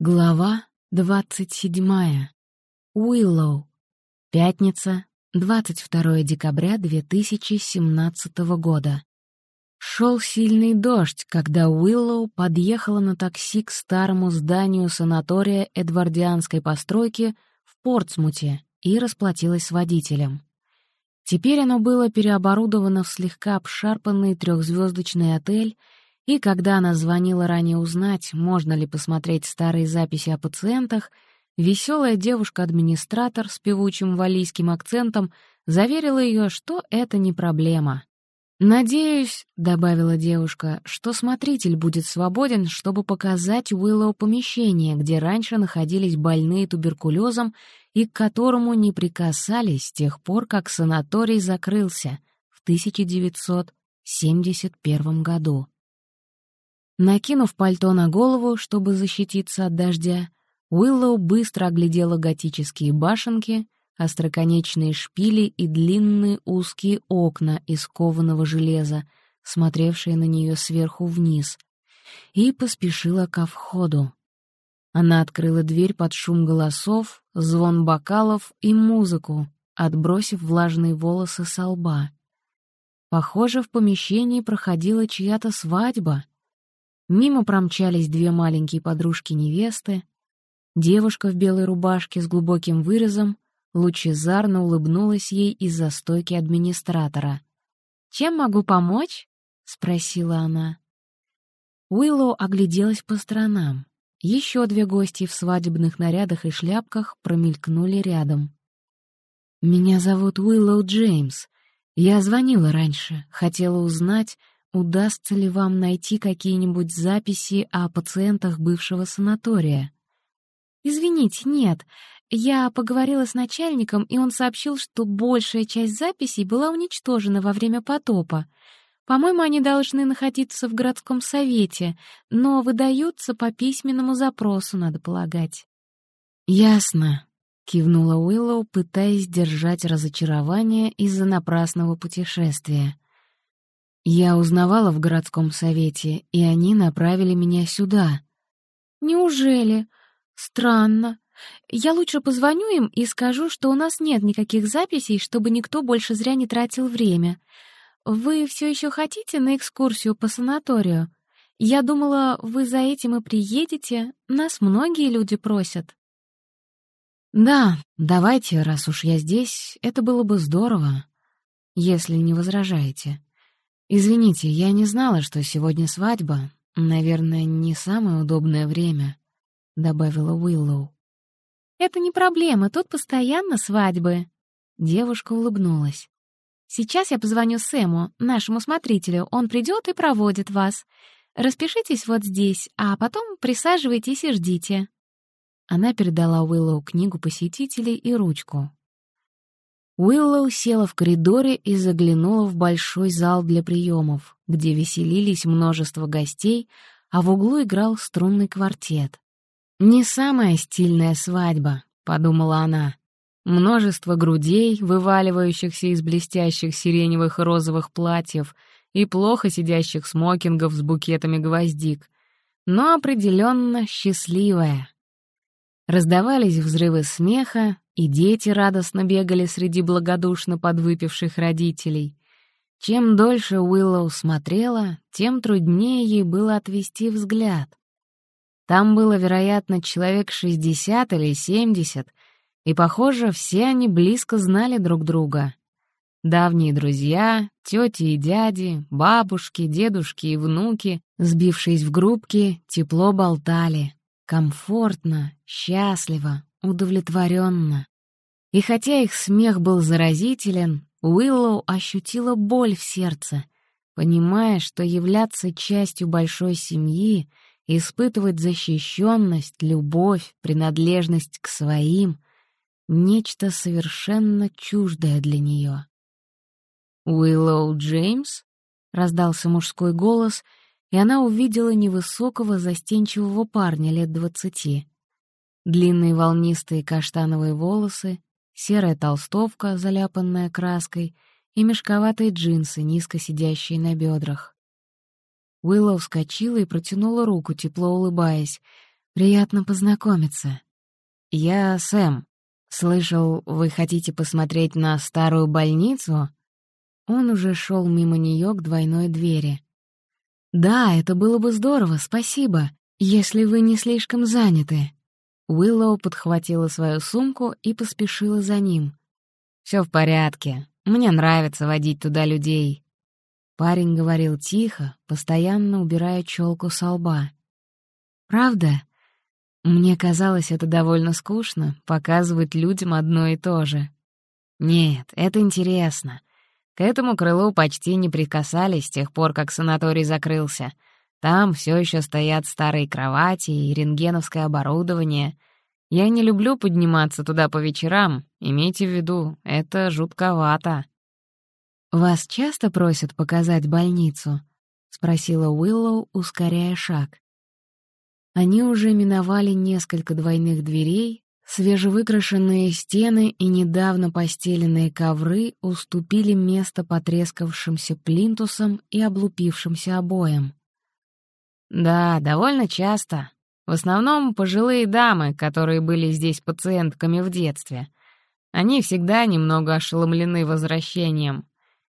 Глава двадцать седьмая. Уиллоу. Пятница, 22 декабря 2017 года. Шел сильный дождь, когда Уиллоу подъехала на такси к старому зданию санатория эдвардианской постройки в Портсмуте и расплатилась с водителем. Теперь оно было переоборудовано в слегка обшарпанный трехзвездочный отель — и когда она звонила ранее узнать, можно ли посмотреть старые записи о пациентах, веселая девушка-администратор с певучим валийским акцентом заверила ее, что это не проблема. «Надеюсь», — добавила девушка, — «что смотритель будет свободен, чтобы показать Уиллоу помещение, где раньше находились больные туберкулезом и к которому не прикасались с тех пор, как санаторий закрылся в 1971 году». Накинув пальто на голову, чтобы защититься от дождя, Уиллоу быстро оглядела готические башенки, остроконечные шпили и длинные узкие окна из кованого железа, смотревшие на нее сверху вниз, и поспешила ко входу. Она открыла дверь под шум голосов, звон бокалов и музыку, отбросив влажные волосы со лба. Похоже, в помещении проходила чья-то свадьба — Мимо промчались две маленькие подружки невесты. Девушка в белой рубашке с глубоким вырезом лучезарно улыбнулась ей из-за стойки администратора. «Чем могу помочь?» — спросила она. Уиллоу огляделась по сторонам. Еще две гости в свадебных нарядах и шляпках промелькнули рядом. «Меня зовут Уиллоу Джеймс. Я звонила раньше, хотела узнать, удастся ли вам найти какие-нибудь записи о пациентах бывшего санатория. Извините, нет. Я поговорила с начальником, и он сообщил, что большая часть записей была уничтожена во время потопа. По-моему, они должны находиться в городском совете, но выдаются по письменному запросу, надо полагать. «Ясно», — кивнула Уиллоу, пытаясь держать разочарование из-за напрасного путешествия. Я узнавала в городском совете, и они направили меня сюда. Неужели? Странно. Я лучше позвоню им и скажу, что у нас нет никаких записей, чтобы никто больше зря не тратил время. Вы все еще хотите на экскурсию по санаторию? Я думала, вы за этим и приедете. Нас многие люди просят. Да, давайте, раз уж я здесь, это было бы здорово, если не возражаете. «Извините, я не знала, что сегодня свадьба. Наверное, не самое удобное время», — добавила Уиллоу. «Это не проблема, тут постоянно свадьбы». Девушка улыбнулась. «Сейчас я позвоню Сэму, нашему смотрителю, он придет и проводит вас. Распишитесь вот здесь, а потом присаживайтесь и ждите». Она передала Уиллоу книгу посетителей и ручку. Уиллоу села в коридоре и заглянула в большой зал для приемов, где веселились множество гостей, а в углу играл струнный квартет. «Не самая стильная свадьба», — подумала она. Множество грудей, вываливающихся из блестящих сиреневых и розовых платьев, и плохо сидящих смокингов с букетами гвоздик, но определенно счастливая. Раздавались взрывы смеха, и дети радостно бегали среди благодушно подвыпивших родителей. Чем дольше Уиллоу смотрела, тем труднее ей было отвести взгляд. Там было, вероятно, человек шестьдесят или семьдесят, и, похоже, все они близко знали друг друга. Давние друзья, тети и дяди, бабушки, дедушки и внуки, сбившись в группки, тепло болтали. Комфортно, счастливо, удовлетворенно. И хотя их смех был заразителен, Уиллоу ощутила боль в сердце, понимая, что являться частью большой семьи, испытывать защищенность, любовь, принадлежность к своим — нечто совершенно чуждое для нее. «Уиллоу Джеймс?» — раздался мужской голос, и она увидела невысокого застенчивого парня лет двадцати. Длинные волнистые каштановые волосы, серая толстовка, заляпанная краской, и мешковатые джинсы, низко сидящие на бедрах. Уиллоу вскочила и протянула руку, тепло улыбаясь. Приятно познакомиться. Я Сэм. Слышал, вы хотите посмотреть на старую больницу?» Он уже шел мимо нее к двойной двери. «Да, это было бы здорово, спасибо, если вы не слишком заняты». Уиллоу подхватила свою сумку и поспешила за ним. Все в порядке. Мне нравится водить туда людей». Парень говорил тихо, постоянно убирая челку со лба. «Правда? Мне казалось, это довольно скучно — показывать людям одно и то же. Нет, это интересно. К этому крылу почти не прикасались с тех пор, как санаторий закрылся. Там все еще стоят старые кровати и рентгеновское оборудование. Я не люблю подниматься туда по вечерам, имейте в виду, это жутковато. «Вас часто просят показать больницу?» — спросила Уиллоу, ускоряя шаг. Они уже миновали несколько двойных дверей, свежевыкрашенные стены и недавно постеленные ковры уступили место потрескавшимся плинтусам и облупившимся обоям. «Да, довольно часто. В основном пожилые дамы, которые были здесь пациентками в детстве. Они всегда немного ошеломлены возвращением.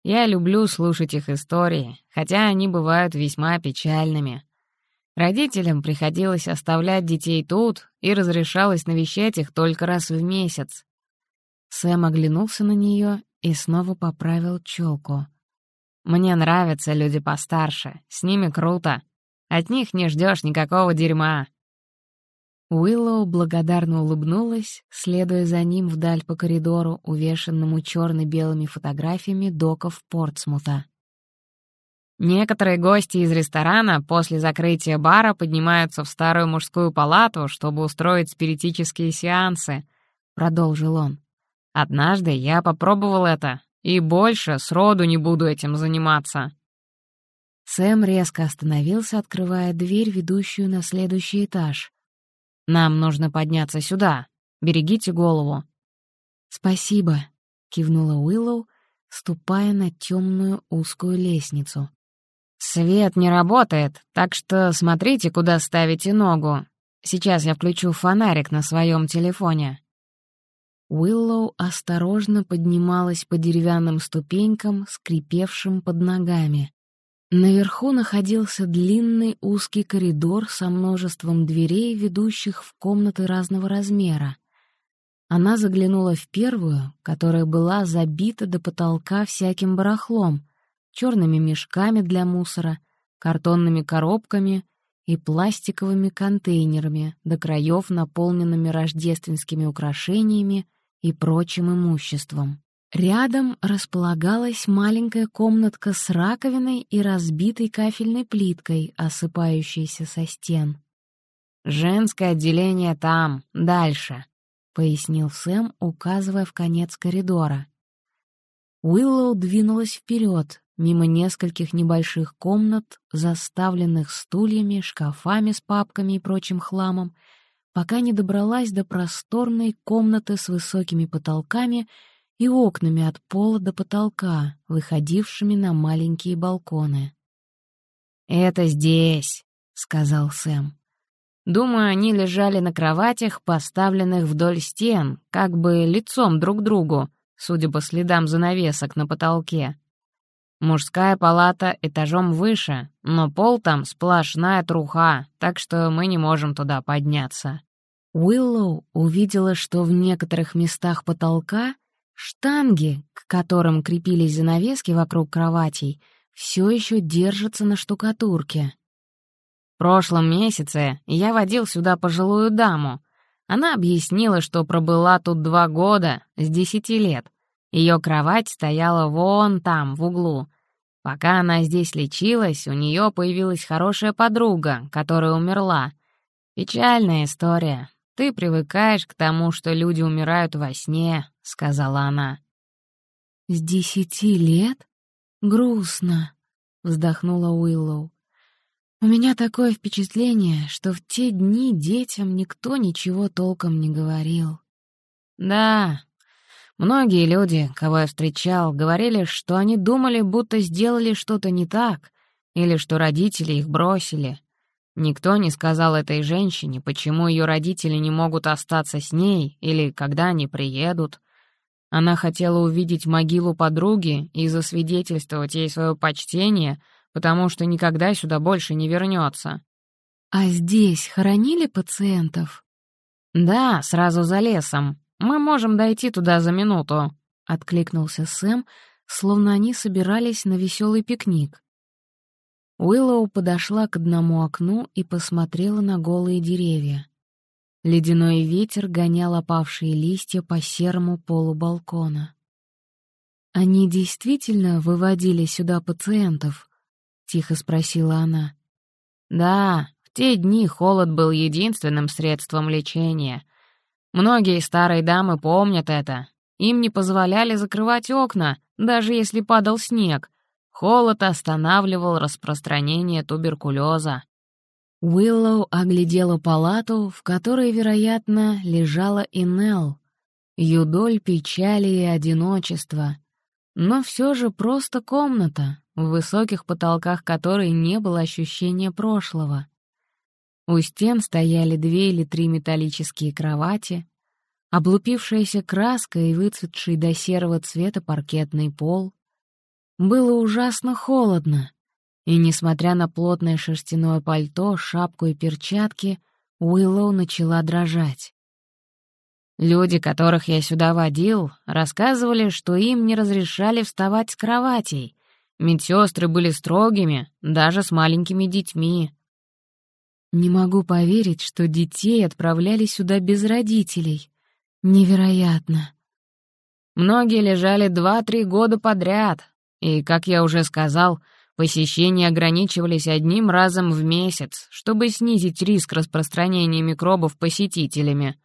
Я люблю слушать их истории, хотя они бывают весьма печальными. Родителям приходилось оставлять детей тут, и разрешалось навещать их только раз в месяц. Сэм оглянулся на нее и снова поправил челку. «Мне нравятся люди постарше, с ними круто. От них не ждешь никакого дерьма». Уиллоу благодарно улыбнулась, следуя за ним вдаль по коридору, увешанному черно-белыми фотографиями доков Портсмута. Некоторые гости из ресторана после закрытия бара поднимаются в старую мужскую палату, чтобы устроить спиритические сеансы, — продолжил он. Однажды я попробовал это, и больше сроду не буду этим заниматься. Сэм резко остановился, открывая дверь, ведущую на следующий этаж. «Нам нужно подняться сюда. Берегите голову». «Спасибо», — кивнула Уиллоу, ступая на темную узкую лестницу. «Свет не работает, так что смотрите, куда ставите ногу. Сейчас я включу фонарик на своем телефоне». Уиллоу осторожно поднималась по деревянным ступенькам, скрипевшим под ногами. Наверху находился длинный узкий коридор со множеством дверей, ведущих в комнаты разного размера. Она заглянула в первую, которая была забита до потолка всяким барахлом, черными мешками для мусора, картонными коробками и пластиковыми контейнерами, до краев наполненными рождественскими украшениями и прочим имуществом. Рядом располагалась маленькая комнатка с раковиной и разбитой кафельной плиткой, осыпающейся со стен. «Женское отделение там, дальше», — пояснил Сэм, указывая в конец коридора. Уиллоу двинулась вперед, мимо нескольких небольших комнат, заставленных стульями, шкафами с папками и прочим хламом, пока не добралась до просторной комнаты с высокими потолками и окнами от пола до потолка, выходившими на маленькие балконы. «Это здесь», — сказал Сэм. «Думаю, они лежали на кроватях, поставленных вдоль стен, как бы лицом друг к другу, судя по следам занавесок на потолке. Мужская палата этажом выше, но пол там сплошная труха, так что мы не можем туда подняться». Уиллоу увидела, что в некоторых местах потолка штанги, к которым крепились занавески вокруг кроватей, все еще держатся на штукатурке. В прошлом месяце я водил сюда пожилую даму. Она объяснила, что пробыла тут два года, с десяти лет. Ее кровать стояла вон там, в углу. Пока она здесь лечилась, у нее появилась хорошая подруга, которая умерла. Печальная история. Ты привыкаешь к тому, что люди умирают во сне, — сказала она. «С десяти лет? Грустно», — вздохнула Уиллоу. «У меня такое впечатление, что в те дни детям никто ничего толком не говорил». «Да, Многие люди, кого я встречал, говорили, что они думали, будто сделали что-то не так, или что родители их бросили. Никто не сказал этой женщине, почему ее родители не могут остаться с ней или когда они приедут. Она хотела увидеть могилу подруги и засвидетельствовать ей свое почтение, потому что никогда сюда больше не вернется. «А здесь хоронили пациентов?» «Да, сразу за лесом. Мы можем дойти туда за минуту», — откликнулся Сэм, словно они собирались на веселый пикник. Уиллоу подошла к одному окну и посмотрела на голые деревья. Ледяной ветер гонял опавшие листья по серому полу балкона. «Они действительно выводили сюда пациентов?» — тихо спросила она. «Да, в те дни холод был единственным средством лечения. Многие старые дамы помнят это. Им не позволяли закрывать окна, даже если падал снег. Холод останавливал распространение туберкулеза. Уиллоу оглядела палату, в которой, вероятно, лежала и Нелл. Юдоль печали и одиночества. Но все же просто комната, в высоких потолках которой не было ощущения прошлого. У стен стояли две или три металлические кровати, облупившаяся краска и выцветший до серого цвета паркетный пол. Было ужасно холодно, и, несмотря на плотное шерстяное пальто, шапку и перчатки, Уиллоу начала дрожать. Люди, которых я сюда водил, рассказывали, что им не разрешали вставать с кроватей. Медсестры были строгими, даже с маленькими детьми. Не могу поверить, что детей отправляли сюда без родителей. Невероятно. Многие лежали два-три года подряд, и, как я уже сказал, Посещения ограничивались одним разом в месяц, чтобы снизить риск распространения микробов посетителями.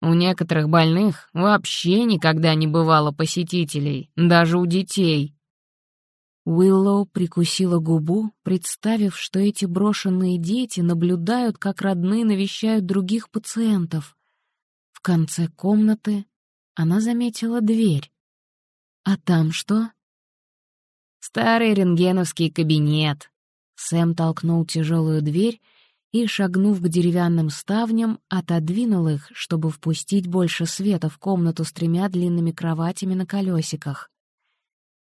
У некоторых больных вообще никогда не бывало посетителей, даже у детей. Уиллоу прикусила губу, представив, что эти брошенные дети наблюдают, как родные навещают других пациентов. В конце комнаты она заметила дверь. А там что? Старый рентгеновский кабинет. Сэм толкнул тяжелую дверь и, шагнув к деревянным ставням, отодвинул их, чтобы впустить больше света в комнату с тремя длинными кроватями на колесиках.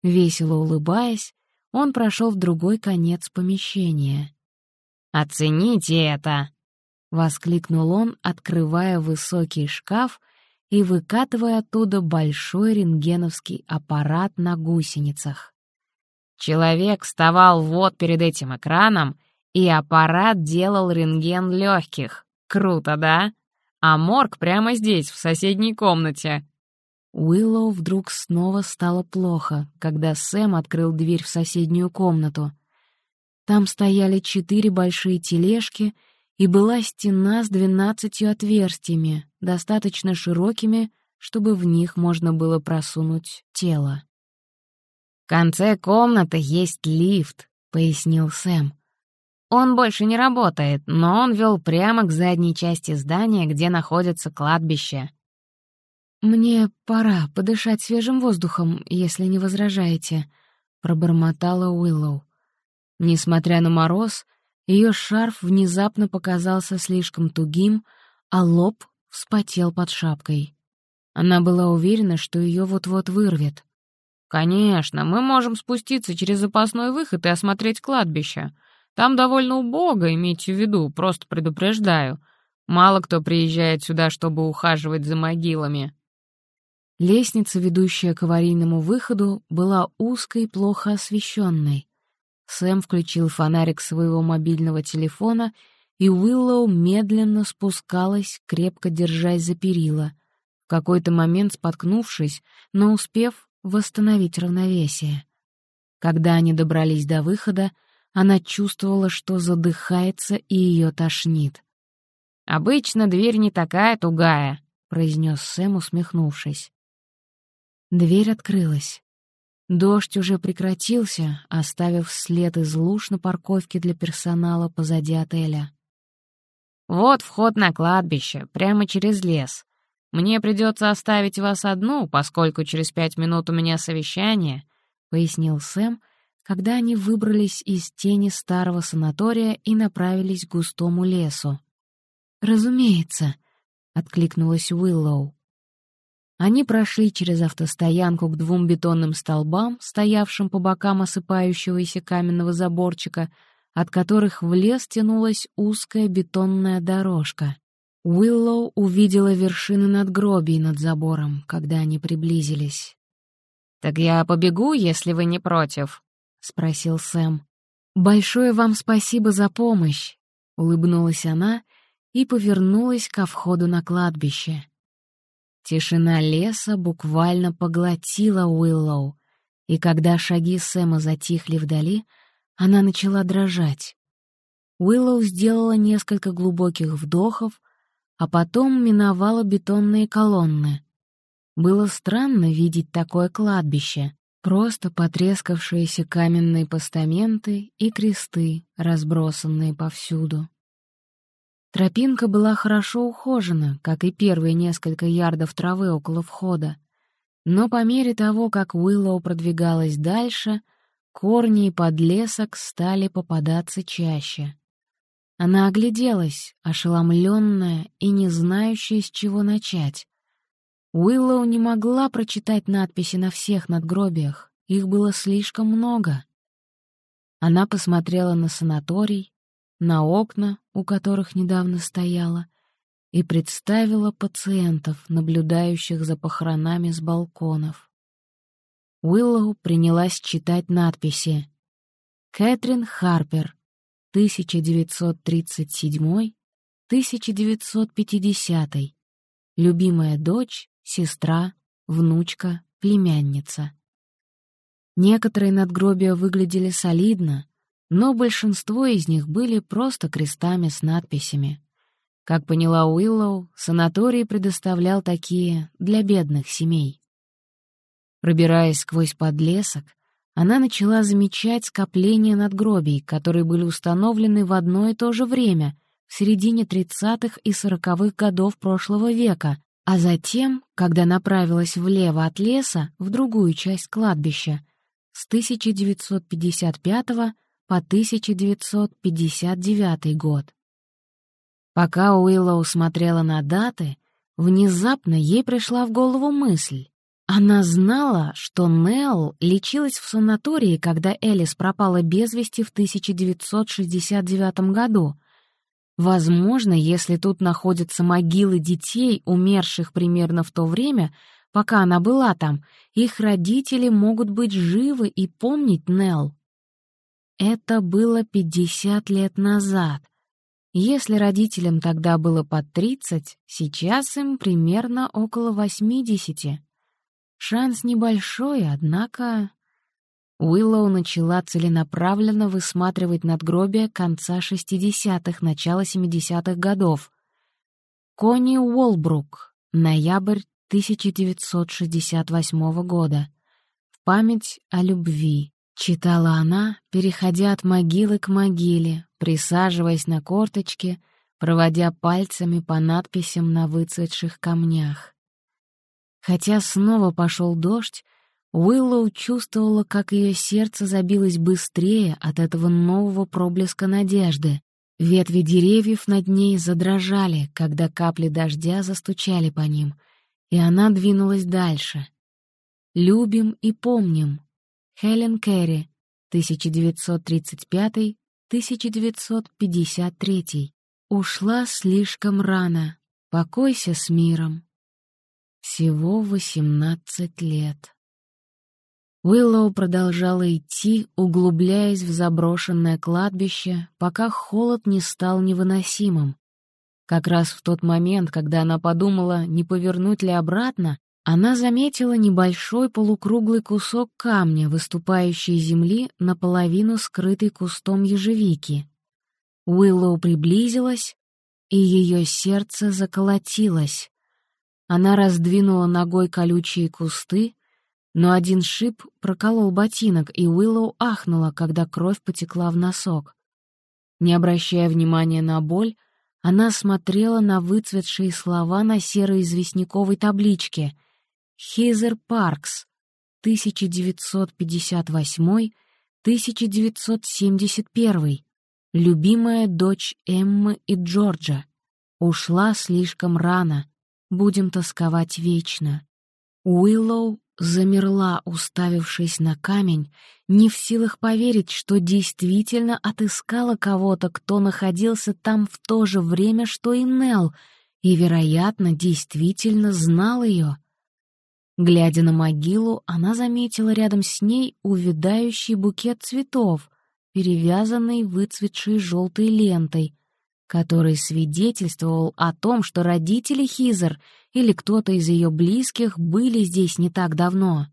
Весело улыбаясь, он прошел в другой конец помещения. «Оцените это!» — воскликнул он, открывая высокий шкаф и выкатывая оттуда большой рентгеновский аппарат на гусеницах. Человек вставал вот перед этим экраном, и аппарат делал рентген легких. Круто, да? А морг прямо здесь, в соседней комнате. Уиллоу вдруг снова стало плохо, когда Сэм открыл дверь в соседнюю комнату. Там стояли четыре большие тележки, и была стена с двенадцатью отверстиями, достаточно широкими, чтобы в них можно было просунуть тело конце комнаты есть лифт», — пояснил Сэм. «Он больше не работает, но он вел прямо к задней части здания, где находится кладбище». «Мне пора подышать свежим воздухом, если не возражаете», — пробормотала Уиллоу. Несмотря на мороз, ее шарф внезапно показался слишком тугим, а лоб вспотел под шапкой. Она была уверена, что ее вот-вот вырвет. «Конечно, мы можем спуститься через запасной выход и осмотреть кладбище. Там довольно убого, имейте в виду, просто предупреждаю. Мало кто приезжает сюда, чтобы ухаживать за могилами». Лестница, ведущая к аварийному выходу, была узкой, плохо освещенной. Сэм включил фонарик своего мобильного телефона, и Уиллоу медленно спускалась, крепко держась за перила. Какой-то момент споткнувшись, но успев, восстановить равновесие. Когда они добрались до выхода, она чувствовала, что задыхается и ее тошнит. «Обычно дверь не такая тугая», — произнес Сэм, усмехнувшись. Дверь открылась. Дождь уже прекратился, оставив след из луж на парковке для персонала позади отеля. «Вот вход на кладбище, прямо через лес. «Мне придется оставить вас одну, поскольку через пять минут у меня совещание», — пояснил Сэм, когда они выбрались из тени старого санатория и направились к густому лесу. «Разумеется», — откликнулась Уиллоу. Они прошли через автостоянку к двум бетонным столбам, стоявшим по бокам осыпающегося каменного заборчика, от которых в лес тянулась узкая бетонная дорожка. Уиллоу увидела вершины надгробий над забором, когда они приблизились. «Так я побегу, если вы не против?» — спросил Сэм. «Большое вам спасибо за помощь», — улыбнулась она и повернулась ко входу на кладбище. Тишина леса буквально поглотила Уиллоу, и когда шаги Сэма затихли вдали, она начала дрожать. Уиллоу сделала несколько глубоких вдохов, а потом миновала бетонные колонны. Было странно видеть такое кладбище, просто потрескавшиеся каменные постаменты и кресты, разбросанные повсюду. Тропинка была хорошо ухожена, как и первые несколько ярдов травы около входа. Но по мере того, как Уиллоу продвигалась дальше, корни и подлесок стали попадаться чаще. Она огляделась, ошеломленная и не знающая, с чего начать. Уиллоу не могла прочитать надписи на всех надгробиях, их было слишком много. Она посмотрела на санаторий, на окна, у которых недавно стояла, и представила пациентов, наблюдающих за похоронами с балконов. Уиллоу принялась читать надписи. Кэтрин Харпер, 1937-1950. Любимая дочь, сестра, внучка, племянница. Некоторые надгробия выглядели солидно, но большинство из них были просто крестами с надписями. Как поняла Уиллоу, санаторий предоставлял такие для бедных семей. Пробираясь сквозь подлесок, она начала замечать скопления надгробий, которые были установлены в одно и то же время, в середине 30-х и 40-х годов прошлого века, а затем, когда направилась влево от леса в другую часть кладбища, с 1955 по 1959 год. Пока Уиллоу смотрела на даты, внезапно ей пришла в голову мысль. Она знала, что Нелл лечилась в санатории, когда Элис пропала без вести в 1969 году. Возможно, если тут находятся могилы детей, умерших примерно в то время, пока она была там, их родители могут быть живы и помнить Нелл. Это было 50 лет назад. Если родителям тогда было под 30, сейчас им примерно около 80. Шанс небольшой, однако... Уиллоу начала целенаправленно высматривать надгробия конца 60-х, начала 70-х годов. Конни Уолбрук, ноябрь 1968 года. В память о любви. Читала она, переходя от могилы к могиле, присаживаясь на корточки, проводя пальцами по надписям на выцветших камнях. Хотя снова пошел дождь, Уиллоу чувствовала, как ее сердце забилось быстрее от этого нового проблеска надежды. Ветви деревьев над ней задрожали, когда капли дождя застучали по ним, и она двинулась дальше. «Любим и помним», Хелен Керри, 1935-1953. Ушла слишком рано. Покойся с миром. Всего 18 лет. Уиллоу продолжала идти, углубляясь в заброшенное кладбище, пока холод не стал невыносимым. Как раз в тот момент, когда она подумала, не повернуть ли обратно, она заметила небольшой полукруглый кусок камня, выступающий из земли, наполовину скрытый кустом ежевики. Уиллоу приблизилась, и ее сердце заколотилось. Она раздвинула ногой колючие кусты, но один шип проколол ботинок, и Уиллоу ахнула, когда кровь потекла в носок. Не обращая внимания на боль, она смотрела на выцветшие слова на серой известняковой табличке — Хизер Паркс, 1958 1971. Любимая дочь Эммы и Джорджа. Ушла слишком рано. Будем тосковать вечно. Уиллоу замерла, уставившись на камень, не в силах поверить, что действительно отыскала кого-то, кто находился там в то же время, что и Нелл, и, вероятно, действительно знал ее. Глядя на могилу, она заметила рядом с ней увядающий букет цветов, перевязанный выцветшей желтой лентой, который свидетельствовал о том, что родители Хизер или кто-то из ее близких были здесь не так давно.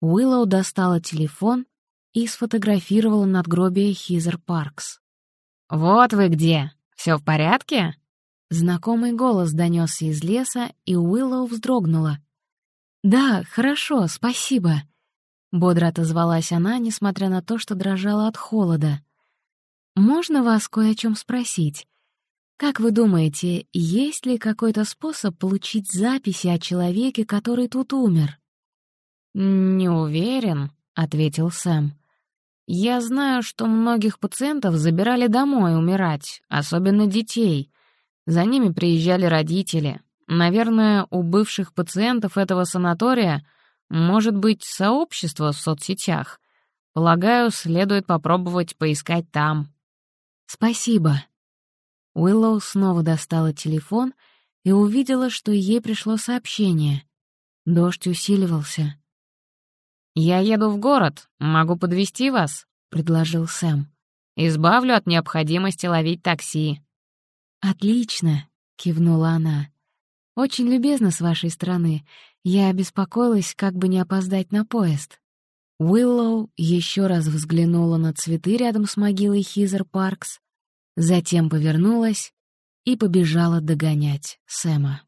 Уиллоу достала телефон и сфотографировала надгробие Хизер Паркс. «Вот вы где! Все в порядке?» Знакомый голос донесся из леса, и Уиллоу вздрогнула. «Да, хорошо, спасибо», — бодро отозвалась она, несмотря на то, что дрожала от холода. «Можно вас кое о чем спросить? Как вы думаете, есть ли какой-то способ получить записи о человеке, который тут умер?» «Не уверен», — ответил Сэм. «Я знаю, что многих пациентов забирали домой умирать, особенно детей. За ними приезжали родители. Наверное, у бывших пациентов этого санатория может быть сообщество в соцсетях. Полагаю, следует попробовать поискать там». «Спасибо». Уиллоу снова достала телефон и увидела, что ей пришло сообщение. Дождь усиливался. «Я еду в город, могу подвести вас», — предложил Сэм. «Избавлю от необходимости ловить такси». «Отлично», — кивнула она. «Очень любезно с вашей стороны. Я беспокоилась, как бы не опоздать на поезд». Уиллоу еще раз взглянула на цветы рядом с могилой Хизер Паркс, затем повернулась и побежала догонять Сэма.